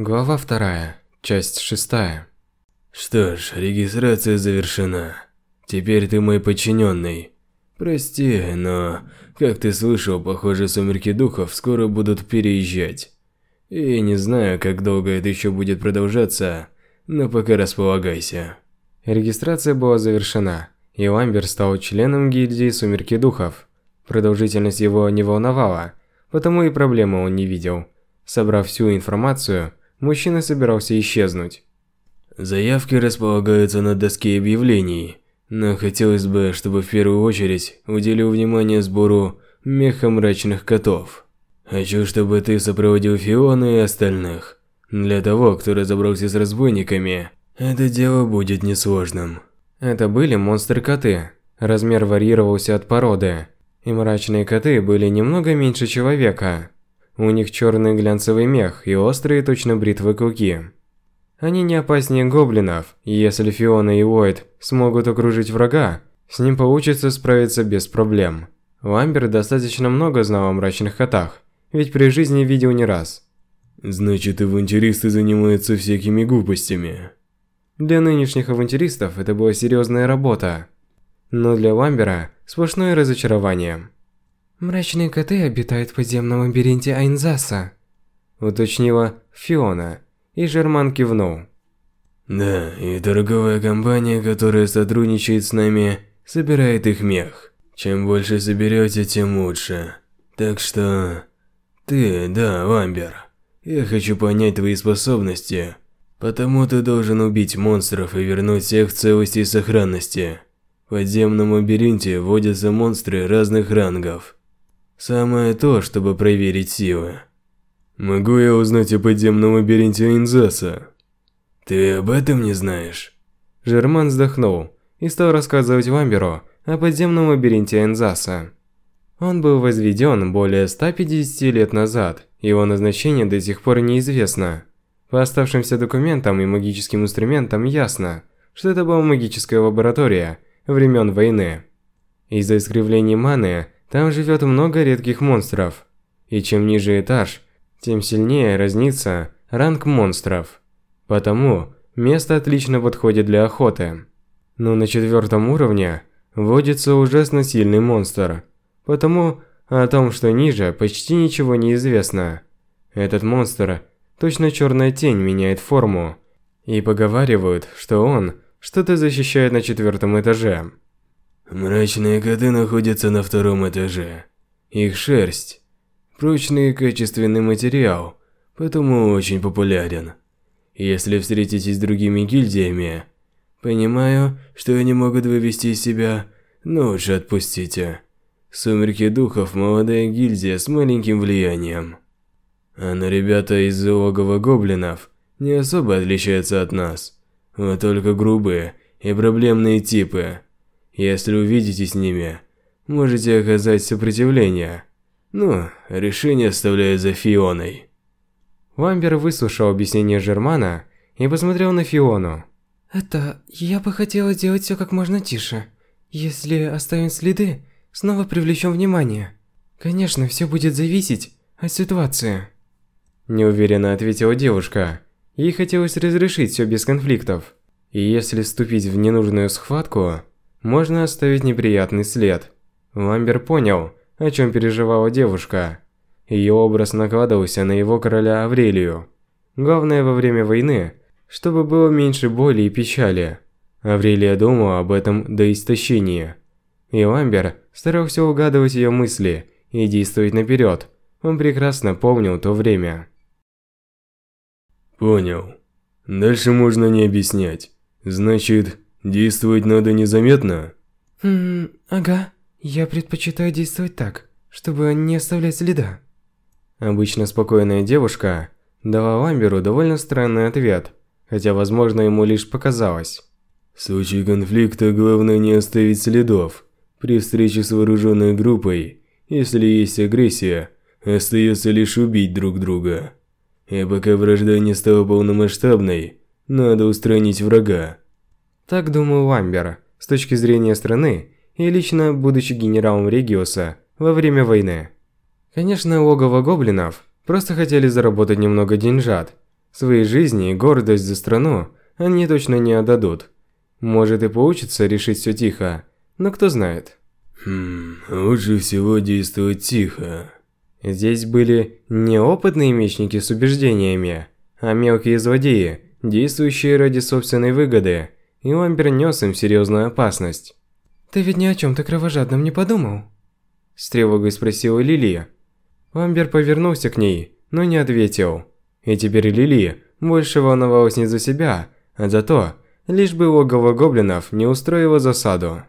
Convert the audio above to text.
Глава вторая, часть шестая. Что ж, регистрация завершена. Теперь ты мой подчиненный. Прости, но, как ты слышал, похоже, сумерки духов скоро будут переезжать. И не знаю, как долго это еще будет продолжаться, но пока располагайся. Регистрация была завершена, и Ламбер стал членом гильдии Сумерки Духов. Продолжительность его не волновала, потому и проблемы он не видел. Собрав всю информацию, мужчина собирался исчезнуть. Заявки располагаются на доске объявлений, но хотелось бы, чтобы в первую очередь уделил внимание сбору меха мрачных котов. Хочу, чтобы ты сопроводил Фиона и остальных. Для того, кто разобрался с разбойниками, это дело будет несложным. Это были монстры-коты. Размер варьировался от породы, и мрачные коты были немного меньше человека. У них черный глянцевый мех и острые точно бритвы клыки. Они не опаснее гоблинов, и если Фиона и Уайт смогут окружить врага, с ним получится справиться без проблем. Ламбер достаточно много знал о мрачных котах, ведь при жизни видел не раз. Значит, авантюристы занимаются всякими глупостями. Для нынешних авантюристов это была серьезная работа. Но для Ламбера сплошное разочарование. «Мрачные коты обитают в подземном лабиринте Айнзаса», уточнила Фиона, и Жерман кивнул. Да, и торговая компания, которая сотрудничает с нами, собирает их мех. Чем больше соберете, тем лучше. Так что... Ты, да, Ламбер. Я хочу понять твои способности. Потому ты должен убить монстров и вернуть всех в целости и сохранности. В подземном лабиринте водятся монстры разных рангов. Самое то, чтобы проверить силы. Могу я узнать о подземном лабиринте Инзаса? Ты об этом не знаешь? Жерман вздохнул и стал рассказывать Вамберу о подземном лабиринте Энзаса. Он был возведен более 150 лет назад, его назначение до сих пор неизвестно. По оставшимся документам и магическим инструментам ясно, что это была магическая лаборатория времен войны. Из-за искривлений маны там живет много редких монстров. И чем ниже этаж, тем сильнее разнится ранг монстров. Потому место отлично подходит для охоты. Но на четвертом уровне водится ужасно сильный монстр. Потому о том, что ниже, почти ничего не известно. Этот монстр, точно черная тень, меняет форму. И поговаривают, что он что-то защищает на четвертом этаже. Мрачные коты находятся на втором этаже. Их шерсть – прочный и качественный материал, поэтому очень популярен. Если встретитесь с другими гильдиями, понимаю, что они могут вывести себя, но лучше отпустите. Сумерки Духов – молодая гильдия с маленьким влиянием. А на ребята из логова гоблинов не особо отличаются от нас, вот только грубые и проблемные типы – если увидите с ними, можете оказать сопротивление. Ну, решение оставляю за Фионой. Ламбер выслушал объяснение Жермана и посмотрел на Фиону. «Это... я бы хотела сделать все как можно тише. Если оставим следы, снова привлечем внимание. Конечно, все будет зависеть от ситуации». Неуверенно ответила девушка. Ей хотелось разрешить все без конфликтов. И если вступить в ненужную схватку, можно оставить неприятный след. Ламбер понял, о чем переживала девушка. Ее образ накладывался на его короля Аврелию. Главное во время войны, чтобы было меньше боли и печали. Аврелия думала об этом до истощения. И Ламбер старался угадывать ее мысли и действовать наперед. Он прекрасно помнил то время. Понял. Дальше можно не объяснять. Значит, Действовать надо незаметно? Хм, ага. Я предпочитаю действовать так, чтобы не оставлять следа. Обычно спокойная девушка дала Ламберу довольно странный ответ, хотя, возможно, ему лишь показалось. В случае конфликта главное не оставить следов. При встрече с вооруженной группой, если есть агрессия, остается лишь убить друг друга. И пока вражда не стала полномасштабной, надо устранить врага. Так думал Ламбер, с точки зрения страны и лично будучи генералом Региоса во время войны. Конечно, логово гоблинов просто хотели заработать немного деньжат. Своей жизни и гордость за страну они точно не отдадут. Может и получится решить все тихо, но кто знает. Хм, лучше всего действовать тихо. Здесь были не опытные мечники с убеждениями, а мелкие злодеи, действующие ради собственной выгоды, и Ламбер нес им серьезную опасность. «Ты ведь ни о чем-то кровожадном не подумал?» С тревогой спросила Лилия. Ламбер повернулся к ней, но не ответил. И теперь Лили больше волновалась не за себя, а за то, лишь бы логово гоблинов не устроило засаду.